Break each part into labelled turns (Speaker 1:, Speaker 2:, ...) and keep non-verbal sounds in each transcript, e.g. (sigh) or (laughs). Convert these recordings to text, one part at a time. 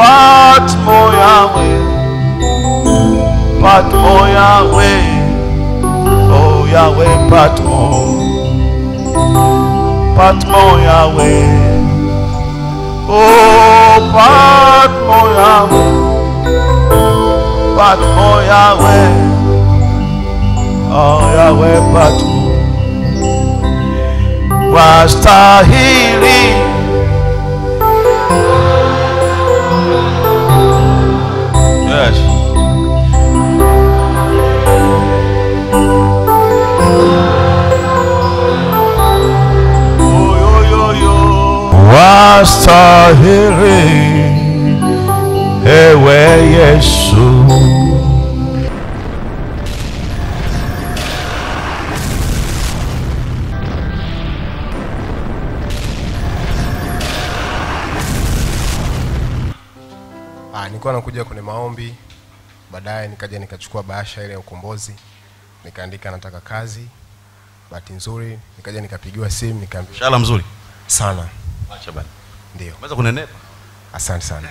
Speaker 1: What more Yahweh? What more Yahweh? Oh Yahweh, what more? What more Yahweh? Oh, what more Yahweh? What more Yahweh? Oh Yahweh, what more? Wastahili. Wastahili ewe Yesu.
Speaker 2: Ah, nilikuwa nakuja kwenye maombi, baadaye nikaja nikachukua bahasha ile ya ukombozi, nikaandika nataka kazi. Bahati nzuri nikaja nikapigiwa simu nikaambiwa
Speaker 1: Mshahara mzuri.
Speaker 2: sana.
Speaker 1: Acha bana.
Speaker 2: Ndio,
Speaker 1: Unaweza kunenepa.
Speaker 2: asante sana.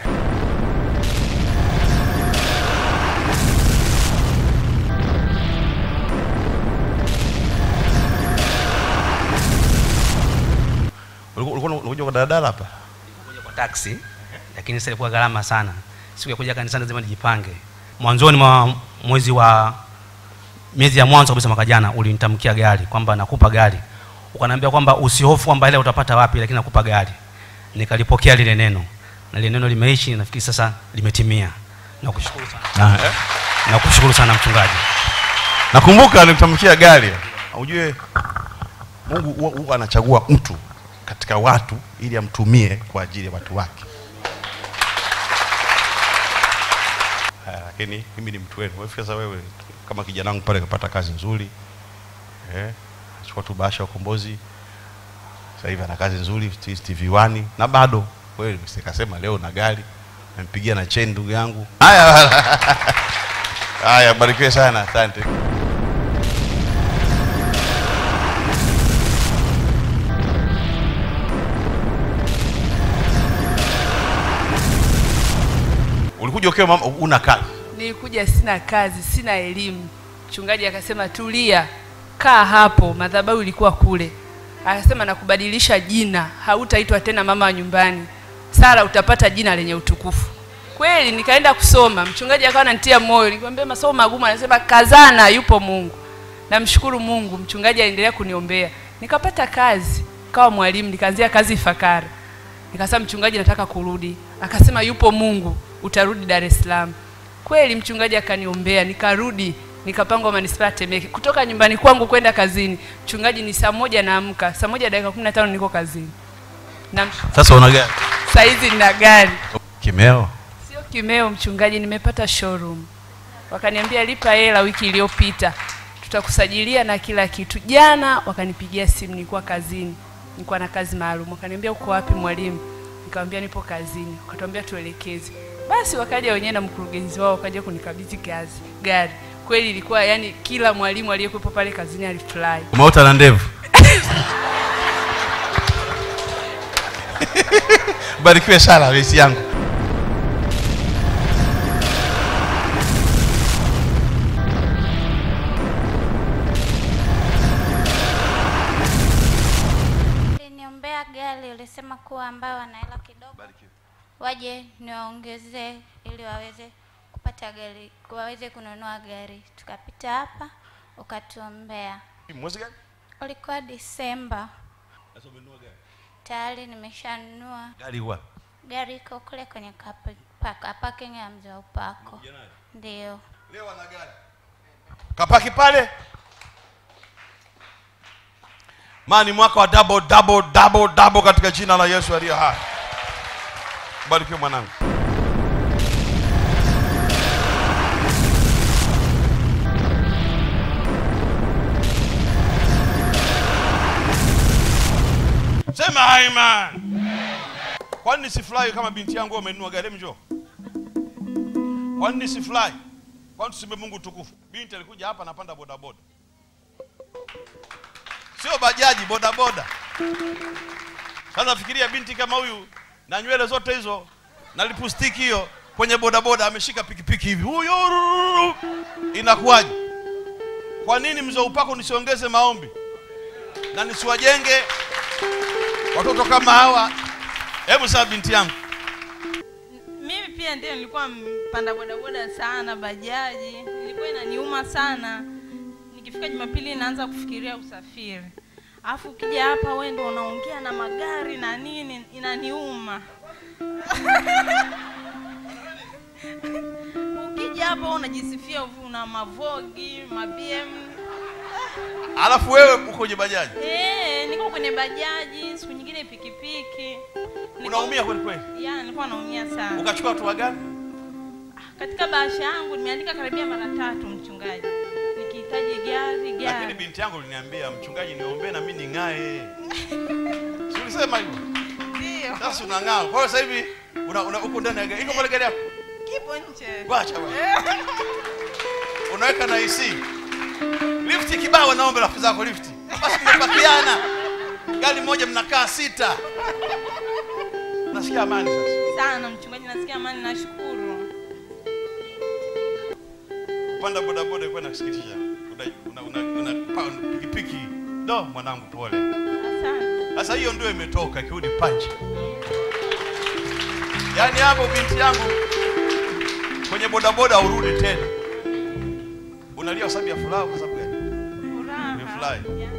Speaker 1: Ulikuwa ulikuwa unakuja kwa daladala hapa?
Speaker 3: Nilikuja kwa taksi lakini sasa ilikuwa gharama sana siku ya kuja kanisani lazima nijipange mwanzoni mwa mwezi wa miezi ya mwanzo kabisa mwaka jana ulinitamkia gari kwamba nakupa gari ukaniambia kwamba usihofu kwamba ile utapata wapi lakini nakupa gari nikalipokea lile neno na lile neno limeishi nafikiri sasa limetimia nakushukuru sana
Speaker 1: Na,
Speaker 3: nakushukuru sana mchungaji
Speaker 1: Nakumbuka nilitamkia gari. Ujue Mungu huwa- anachagua mtu katika watu ili amtumie kwa ajili ya watu wake. Lakini mimi ni mtu wenu. Sasa wewe kama kijana wangu pale kapata kazi nzuri. Eh? Chukua tu bahasha ya ukombozi. Sasa hivi ana kazi nzuri TV1 na bado kweli sikasema leo na gari. Nampigia na cheni ndugu yangu. Haya. Haya, barikiwe sana. Asante. Ulikuja ukiwa mama una kazi.
Speaker 4: Nilikuja sina kazi, sina elimu. Mchungaji akasema tulia, kaa hapo, madhabahu ilikuwa kule. Akasema nakubadilisha jina, hautaitwa tena mama wa nyumbani, Sara utapata jina lenye utukufu. Kweli nikaenda kusoma, mchungaji akawa ananitia moyo, nikamwambia masomo magumu, anasema kazana, yupo Mungu. Namshukuru Mungu, mchungaji aliendelea kuniombea, nikapata kazi, kawa mwalimu, nikaanzia kazi Ifakara. Nikasema mchungaji, nataka kurudi. Akasema yupo Mungu, utarudi Dar es Salaam. Kweli mchungaji akaniombea, nikarudi, nikapangwa manispaa ya Temeke. Kutoka nyumbani kwangu kwenda kazini, mchungaji, ni saa moja naamka, saa moja dakika kumi na tano niko kazini, na
Speaker 1: Sasa una gari.
Speaker 4: saa hizi nina gari,
Speaker 1: Kimeo.
Speaker 4: sio kimeo. Mchungaji, nimepata showroom, wakaniambia lipa hela wiki iliyopita, tutakusajilia na kila kitu. Jana wakanipigia simu, nilikuwa kazini, nilikuwa na kazi maalum. Wakaniambia uko wapi mwalimu? Nikamwambia nipo kazini. Wakatuambia tuelekeze. Basi wakaja wenyewe na mkurugenzi wao wakaja kunikabidhi gari. Kweli ilikuwa yani, kila mwalimu aliyekuwepo pale kazini alifurahi.
Speaker 1: Umeota na ndevu. (laughs) Barikiwe sana resi yangu.
Speaker 5: Gari, waweze kununua gari. Tukapita hapa ukatuombea.
Speaker 1: Mwezi gani?
Speaker 5: Ulikuwa Disemba, tayari nimeshanunua
Speaker 1: Gari wa
Speaker 5: gari, iko kule kwenye pa- parking ya mzee upako. Ndio.
Speaker 1: Leo ana gari. Kapaki pale. Mani mwaka wa double double double double katika jina la Yesu aliye hai. Barikiwe mwanangu. Sema amen. Kwani nisifurahi kama binti yangu amenunua gari njoo? Kwani nisifurahi? Kwani tuseme Mungu tukufu? Binti alikuja hapa anapanda bodaboda, sio bajaji, bodaboda. Sasa fikiria binti kama huyu na nywele zote hizo na lipustiki hiyo kwenye bodaboda ameshika pikipiki hivi huyo inakuwaje kwa nini mzee upako nisiongeze maombi na nisiwajenge watoto kama hawa hebu saa binti yangu.
Speaker 6: Mimi pia ndio nilikuwa mpanda bodaboda sana bajaji. Ilikuwa inaniuma sana. Nikifika jumapili naanza kufikiria usafiri. Alafu ukija hapa wewe ndio unaongea na magari na nini inaniuma. (laughs) Ukija hapa unajisifia una mavogi mabm
Speaker 1: alafu wewe uko kwenye bajaji?
Speaker 6: Eh, niko kwenye bajaji siku nyingine pikipiki.
Speaker 1: Unaumia kweli kweli?
Speaker 6: Ya nilikuwa naumia sana.
Speaker 1: Ukachukua hatua gani?
Speaker 6: Katika bahasha yangu nimeandika karibia mara tatu mchungaji. Nikihitaji gari gari.
Speaker 1: Lakini binti yangu uliniambia mchungaji niombee na mimi ning'ae. Si ulisema hivyo?
Speaker 6: Ndio.
Speaker 1: Sasa unang'aa kwa hiyo sasa hivi una, una, uko ndani ya gari. Iko pale gari yako?
Speaker 6: Kipo nje.
Speaker 1: Wacha bwana. (laughs) Unaweka na AC lifti kibao naomba rafiki zako lifti basi mmepakiana gari moja mnakaa sita. Nasikia amani sasa.
Speaker 6: Sana mchungaji nasikia amani nashukuru.
Speaker 1: Kupanda bodaboda ilikuwa inakusikitisha una, una, una, una pikipiki. Do mwanangu pole.
Speaker 6: Asante.
Speaker 1: Sasa hiyo ndio imetoka kirudi panchi yaani hapo binti yangu kwenye bodaboda urudi tena unalia kwa sababu ya furaha kwa sababu gani?
Speaker 6: Furaha.
Speaker 1: Umefurahi?
Speaker 6: Ya.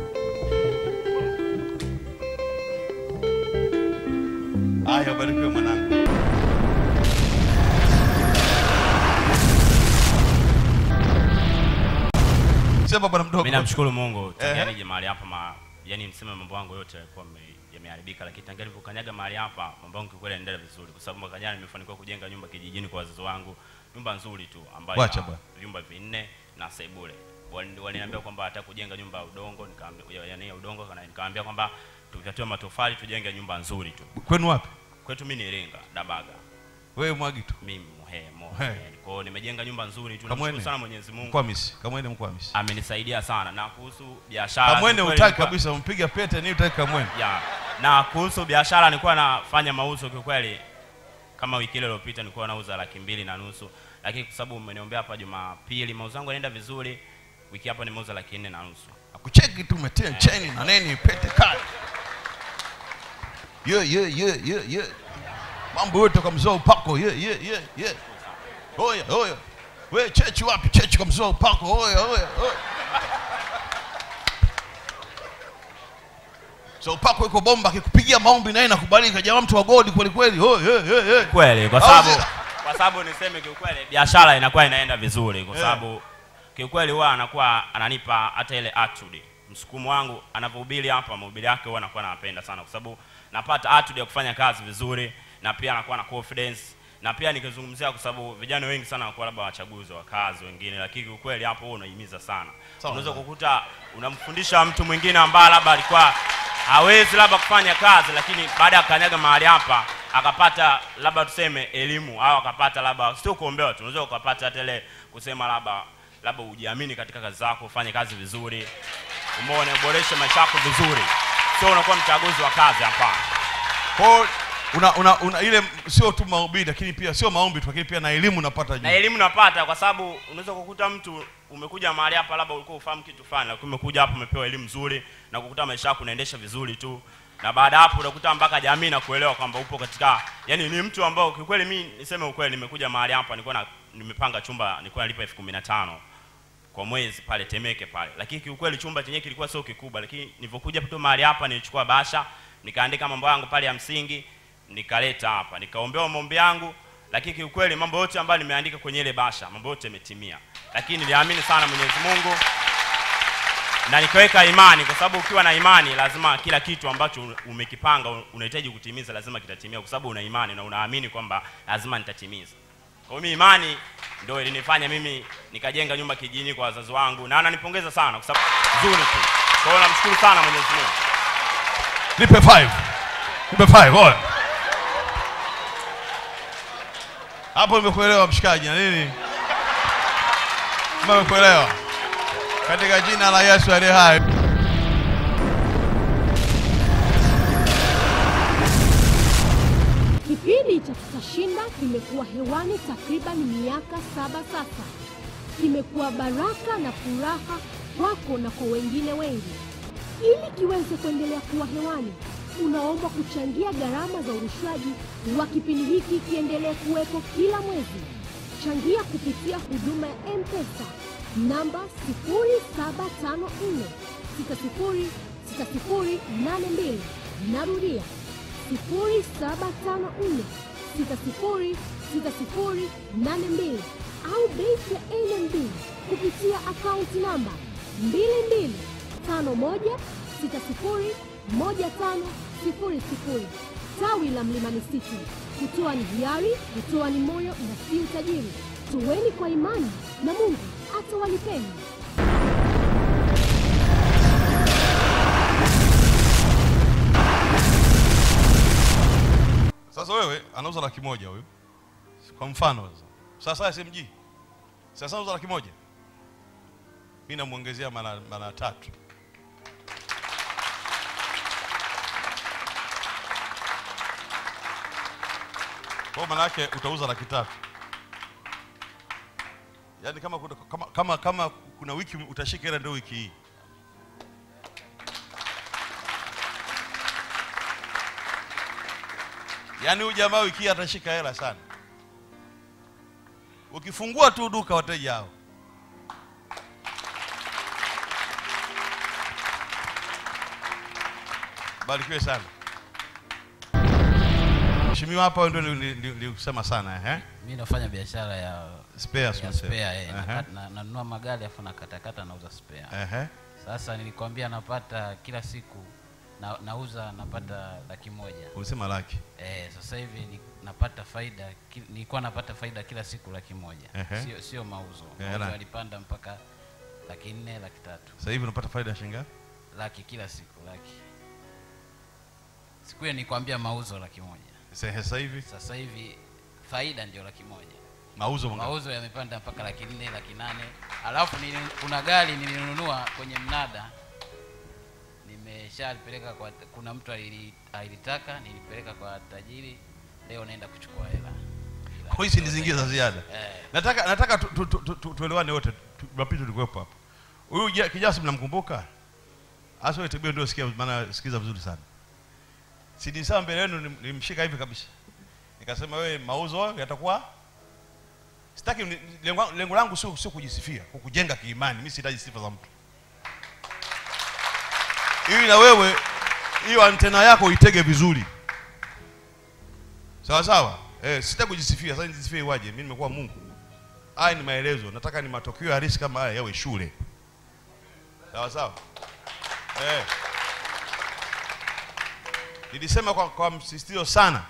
Speaker 1: haya ubarikiwe mwanangu. Sema bwana mdogo.
Speaker 7: Mimi namshukuru Mungu. Tangia nije mahali hapa ma, yani mseme mambo yangu yote yalikuwa yame- yameharibika, lakini tangia nilipokanyaga mahali hapa mambo yangu kikweli yanaendelea vizuri, kwa sababu mwaka jana nimefanikiwa kujenga nyumba kijijini kwa wazazi wangu, nyumba nzuri tu ambayo
Speaker 1: Wacha bwana.
Speaker 7: vyumba vinne na sebule. Wali- Waliniambia kwamba hata kujenga nyumba ya udongo, nikaambia yani ya udongo, kana nikaambia kwamba tufyatue matofali tujenge nyumba nzuri tu.
Speaker 1: kwenu wapi
Speaker 7: Kwetu mimi ni Iringa, Dabaga,
Speaker 1: wewe mwagi tu
Speaker 7: mimi Muhe, Mo.
Speaker 1: He.
Speaker 7: Kwa hiyo nimejenga nyumba nzuri tu.
Speaker 1: nashukuru
Speaker 7: Namshukuru sana Mwenyezi Mungu.
Speaker 1: mkwamisi kamwene mkwamisi
Speaker 7: Amenisaidia sana na kuhusu biashara.
Speaker 1: kamwene utaki kabisa mpiga pete ni utaki kamwene
Speaker 7: ya na kuhusu biashara nilikuwa nafanya mauzo kwa kweli kama wiki ile iliyopita nilikuwa nauza laki mbili na nusu lakini kwa sababu umeniombea hapa jumapili mauzo yangu yanaenda vizuri wiki hapa nimeuza laki nne na nusu.
Speaker 1: Akucheki tu umetia cheni na neni pete kali. Ye ye ye ye ye. Mambo yote kwa mzoa upako. Ye ye ye ye. Oya oya. We chechi wapi chechi kwa mzoa upako? Oya oya oya. So upako iko bomba akikupigia maombi naye nakubalika jamaa mtu wa godi kweli kweli. Oh, ye ye ye.
Speaker 7: Kweli kwa sababu? Kwa sababu niseme kiukweli biashara inakuwa inaenda vizuri kwa sababu yeah. kiukweli huwa anakuwa ananipa hata ile attitude. Msukumo wangu anavyohubiri hapa mahubiri yake huwa anakuwa anapenda sana kwa sababu napata attitude ya kufanya kazi vizuri na pia anakuwa na confidence. Na pia nikizungumzia kwa sababu vijana wengi sana wanakuwa labda wachaguzi wa kazi wengine lakini kiukweli hapo huwa unahimiza sana. Unaweza kukuta unamfundisha mtu mwingine ambaye labda alikuwa hawezi labda kufanya kazi lakini baada ya kukanyaga mahali hapa akapata labda tuseme elimu au akapata labda sio kuombewa tu unaweza ukapata hata ile kusema labda labda ujiamini katika kazi zako ufanye kazi vizuri umeona uboreshe maisha yako vizuri. Sio unakuwa mchaguzi wa kazi hapana
Speaker 1: Kwa una, una, una ile sio tu mahubiri lakini pia sio maombi tu lakini pia na elimu unapata juu.
Speaker 7: Na elimu napata kwa sababu unaweza kukuta mtu umekuja mahali hapa labda ulikuwa ufahamu kitu fulani lakini umekuja hapa umepewa elimu nzuri na kukuta maisha yako unaendesha vizuri tu. Na baada hapo unakuta mpaka jamii nakuelewa kwamba upo katika yani ni mtu ambao kiukweli mi niseme ukweli nimekuja mahali hapa nilikuwa na nimepanga chumba nilikuwa nalipa elfu kumi na tano kwa mwezi pale Temeke pale, lakini kiukweli chumba chenyewe kilikuwa sio kikubwa, lakini nilivyokuja tu mahali hapa nilichukua bahasha nikaandika mambo yangu pale ya msingi nikaleta hapa. Nikaombewa maombi yangu, lakini kiukweli mambo yote ambayo nimeandika kwenye ile bahasha mambo yote yametimia, lakini niliamini sana Mwenyezi Mungu na nikaweka imani, kwa sababu ukiwa na imani lazima kila kitu ambacho umekipanga unahitaji kutimiza lazima kitatimia, kwa sababu una imani na unaamini kwamba lazima nitatimiza. Kwa hiyo imani ndio ilinifanya mimi nikajenga nyumba kijini kwa wazazi wangu, na ananipongeza sana kwa sababu nzuri tu. Kwa hiyo namshukuru sana Mwenyezi Mungu.
Speaker 1: nipe 5 nipe five oya hapo nimekuelewa mshikaji na nini nimekuelewa katika jina la Yesu aliye hai
Speaker 8: Kipindi cha Tutashinda kimekuwa hewani takriban miaka saba sasa. Kimekuwa baraka na furaha kwako na kwa wengine wengi. Ili kiweze kuendelea kuwa hewani, unaomba kuchangia gharama za urushaji wa kipindi hiki kiendelee kuwepo kila mwezi. Changia kupitia huduma ya M-Pesa namba 0754 606082. Narudia 0754 606082 au benki ya NMB kupitia akaunti namba 2251601500 tawi la Mlimani City. Kutoa ni hiari, kutoa ni moyo na si utajiri. Tuweni kwa imani na Mungu atawalipeni.
Speaker 1: Sasa wewe anauza laki moja huyu, kwa mfano sasa. SMG sasa anauza laki moja, mimi namuongezea mara mara tatu. Kwa maana yake utauza laki tatu. Yaani kama, kama, kama, kama kuna wiki utashika hela ndio wiki hii. Yaani huyu jamaa wiki hii atashika hela sana. Ukifungua tu duka wateja hao. Barikiwe sana. Mheshimiwa hapa wewe ndio nilisema sana eh?
Speaker 9: Mimi nafanya biashara ya
Speaker 1: Spares
Speaker 9: ya spare, eh,
Speaker 1: uh
Speaker 9: -huh. na- nanunua magari afu nakatakata nauza spare.
Speaker 1: Ehe.
Speaker 9: Sasa nilikwambia napata kila siku na, nauza napata laki moja.
Speaker 1: Ulisema laki.
Speaker 9: Eh, sasa hivi ni, napata faida ki, nilikuwa napata faida kila siku laki moja.
Speaker 1: Ehe.
Speaker 9: Sio sio mauzo. Mauzo yalipanda mpaka laki nne, laki tatu.
Speaker 1: Sasa hivi unapata faida shilingi ngapi?
Speaker 9: Laki kila siku laki. Siku hiyo nikwambia mauzo laki moja.
Speaker 1: Sasa sasa hivi
Speaker 9: Sasa hivi faida ndio laki moja.
Speaker 1: mauzo mangapi?
Speaker 9: mauzo yamepanda mpaka laki nne laki nane alafu kuna gari nilinunua kwenye mnada nimeshalipeleka kwa kuna mtu alili- alilitaka nilipeleka kwa tajiri leo naenda kuchukua hela
Speaker 1: Kwa hizi ni zingine za ziada.
Speaker 9: Eh.
Speaker 1: Nataka nataka tu- tu- tu- tu- tuelewane wote. mapito tulikuwepo hapo Huyu kijasi mnamkumbuka? asa wewe ndio sikia maana sikiza vizuri sana. Si ni sawa mbele yenu nilimshika hivi kabisa. Nikasema wewe mauzo yatakuwa sitaki lengo, langu sio sio kujisifia, kukujenga kiimani. Mimi sihitaji sifa za mtu. Ili na wewe hiyo antena yako itege vizuri. Sawa sawa. Eh, sitaki kujisifia. Sasa nijisifie iwaje? Mimi nimekuwa Mungu. Haya ni maelezo. Nataka ni matokeo halisi kama haya yawe shule. Sawa sawa. Eh. Nilisema kwa, kwa msisitizo sana.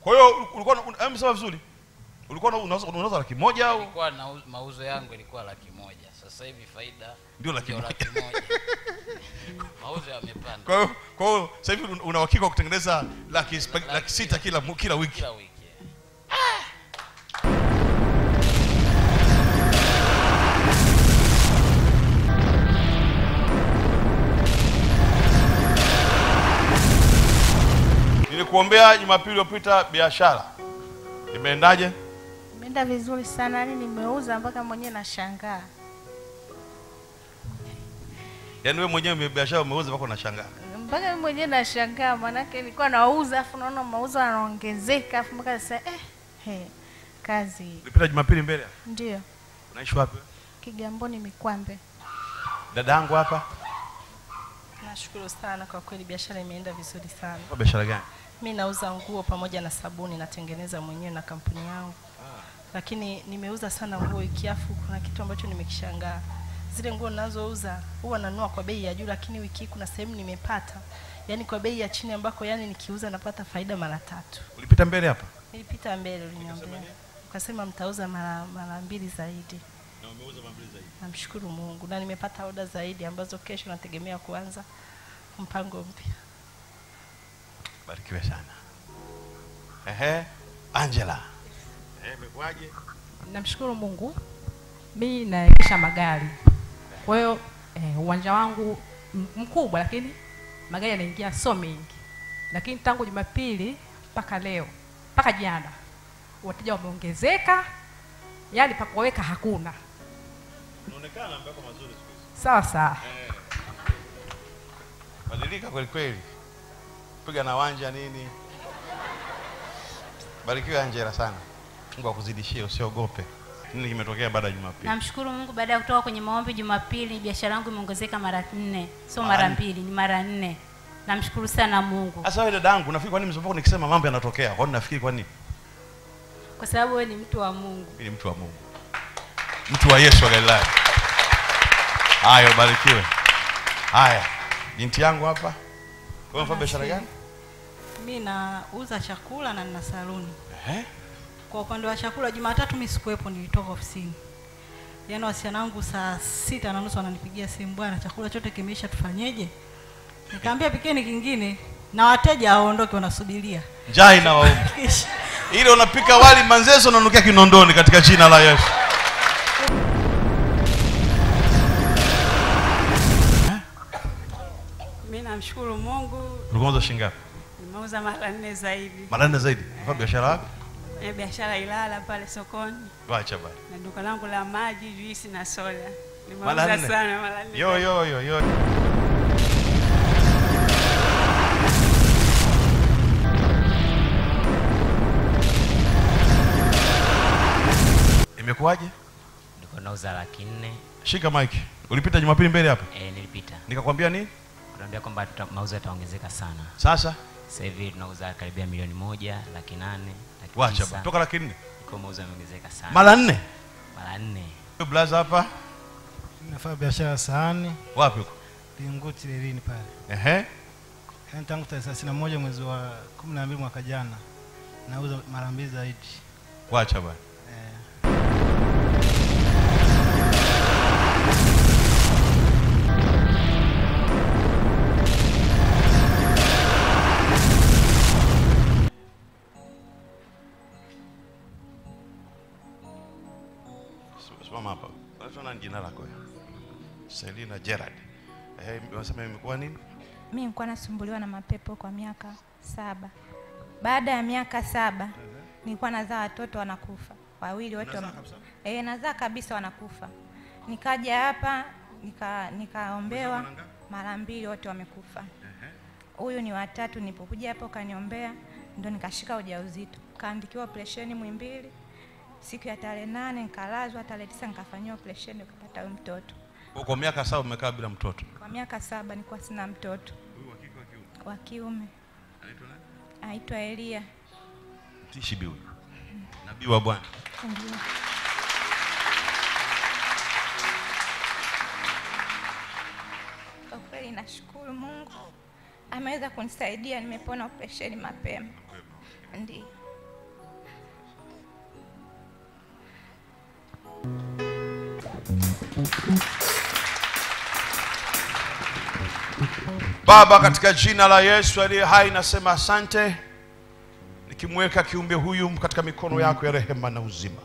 Speaker 1: Kwa hiyo ulikuwa sema vizuri. Ulikuwa una- unauza laki moja au
Speaker 9: ilikuwa na mauzo yangu ilikuwa laki moja sasa hivi faida
Speaker 1: Ndio laki moja.
Speaker 9: laki moja (laughs) mauzo yamepanda
Speaker 1: kwa hiyo sasa hivi una uhakika wa kutengeneza laki spa- laki sita kila kila wiki.
Speaker 9: kila wiki
Speaker 1: Nilikuombea Jumapili iliyopita biashara. Imeendaje?
Speaker 10: Imeenda vizuri sana, yani nimeuza mpaka mwenyewe nashangaa.
Speaker 1: Yaani wewe mwenyewe biashara umeuza mpaka unashangaa.
Speaker 10: Mpaka mimi mwenyewe nashangaa, maanake nilikuwa nauza afu naona mauzo yanaongezeka afu mpaka sasa eh, he, kazi
Speaker 1: Ulipita Jumapili mbele.
Speaker 10: ndio
Speaker 1: Unaishi wapi?
Speaker 10: Kigamboni Mikwambe.
Speaker 1: Dada yangu hapa.
Speaker 11: Nashukuru sana kwa kweli, biashara imeenda vizuri sana.
Speaker 1: Kwa biashara gani?
Speaker 11: Mi nauza nguo pamoja na sabuni, natengeneza mwenyewe na kampuni yangu, lakini nimeuza sana nguo ikiafu. Kuna kitu ambacho nimekishangaa, zile nguo ninazouza huwa nanua kwa bei ya juu, lakini wiki hii kuna sehemu nimepata yani kwa bei ya chini ambako yani nikiuza napata faida mara tatu.
Speaker 1: Ulipita mbele hapa?
Speaker 11: Nilipita mbele, uliniambia ukasema mtauza mara mara mbili zaidi.
Speaker 1: Na umeuza mara mbili zaidi.
Speaker 11: Namshukuru Mungu na nimepata oda zaidi ambazo kesho nategemea kuanza mpango mpya.
Speaker 1: Barikiwe sana. Ehe, Angela. Eh, imekuwaje?
Speaker 12: Namshukuru Mungu, mi naegesha magari, kwa hiyo eh, uwanja wangu mkubwa, lakini magari yanaingia so mengi, lakini tangu Jumapili mpaka leo mpaka jana wateja wameongezeka, yaani pakoweka hakuna.
Speaker 1: Unaonekana mbako mazuri siku hizi.
Speaker 12: Sawa sawa.
Speaker 1: Badilika kweli kweli. Piga na wanja nini? Barikiwa Angela sana. Mungu akuzidishie usiogope. Nini kimetokea baada ya Jumapili?
Speaker 13: Namshukuru Mungu baada ya kutoka kwenye maombi Jumapili, biashara yangu imeongezeka mara nne, sio
Speaker 1: Mara
Speaker 13: mbili, ni mara nne. Namshukuru sana Mungu
Speaker 1: Sasa wewe dadangu, nafikiri kwa nini msipoko nikisema mambo yanatokea? Kwa nini nafikiri kwa nini?
Speaker 13: kwa sababu wewe ni mtu wa Mungu.
Speaker 1: Mimi ni mtu wa Mungu. Mtu wa Yesu wa Galilaya. Haya, ubarikiwe. Haya. Binti yangu hapa. Wewe unafanya biashara gani?
Speaker 11: Mi nauza chakula na nina saluni
Speaker 1: Eh?
Speaker 11: kwa upande wa chakula jumatatu mi sikuwepo nilitoka ofisini yaani wasichana wangu saa sita na nusu wananipigia simu bwana chakula chote kimeisha tufanyeje nikaambia pikeni kingine na wateja waondoke, wanasubiria
Speaker 1: Njaa inawauma. (laughs)
Speaker 11: ili
Speaker 1: Ile unapika wali manzezo unanukia kinondoni katika jina la Yesu.
Speaker 14: Mi namshukuru Mungu,
Speaker 1: Ulikuwa shingapi shilingi ngapi?
Speaker 14: Nimeuza mara nne zaidi.
Speaker 1: Mara nne zaidi. Kwa biashara wapi?
Speaker 14: Eh, biashara Ilala pale sokoni
Speaker 1: Wacha bali.
Speaker 14: na duka langu la maji, juisi na soda. Nimeuza sana mara nne.
Speaker 1: Yo yo yo yo. Imekuwaje?
Speaker 15: nilikuwa nauza laki nne
Speaker 1: Shika mike. Ulipita Jumapili mbele hapa?
Speaker 15: Eh, nilipita
Speaker 1: Nikakwambia nini?
Speaker 15: Nikakwambia kwamba mauzo yataongezeka sana
Speaker 1: Sasa
Speaker 15: sasa hivi tunauza karibia milioni moja laki nane laki
Speaker 1: Wacha
Speaker 15: tisa.
Speaker 1: Toka laki nne.
Speaker 15: Kwa mauzo yameongezeka sana
Speaker 1: Mara nne?
Speaker 15: mara nne
Speaker 1: blaza hapa
Speaker 16: Nafanya biashara sahani
Speaker 1: wapi huko?
Speaker 16: Linguti lilini pale.
Speaker 1: Ehe.
Speaker 16: Yaani tangu tarehe thelathini na moja mwezi wa kumi na mbili mwaka jana nauza mara mbili zaidi.
Speaker 1: Wacha bwana. Simama Gerard. Eh, unasema imekuwa nini?
Speaker 17: Mimi nilikuwa nasumbuliwa na mapepo kwa miaka saba. Baada ya miaka saba nilikuwa nazaa watoto wanakufa. Wawili wote
Speaker 1: wa...
Speaker 17: eh, nazaa kabisa wanakufa. Nikaja hapa nika nikaombewa mara mbili wote wamekufa. Huyu ni watatu nilipokuja hapo kaniombea ndo nikashika ujauzito. Kaandikiwa operesheni mwimbili siku ya tarehe nane nikalazwa. Tarehe tisa nikafanyiwa operesheni nikapata huyu mtoto
Speaker 1: Kwa kwa miaka saba umekaa bila mtoto.
Speaker 17: kwa miaka saba nilikuwa sina mtoto wa kiume anaitwa Elia.
Speaker 1: Tishibi huyu. Nabii wa Bwana.
Speaker 17: Ndio. Kwa kweli nashukuru Mungu ameweza kunisaidia, nimepona operesheni mapema. Ndio.
Speaker 1: Baba, katika jina la Yesu aliye hai, nasema asante, nikimweka kiumbe huyu katika mikono yako ya rehema na uzima.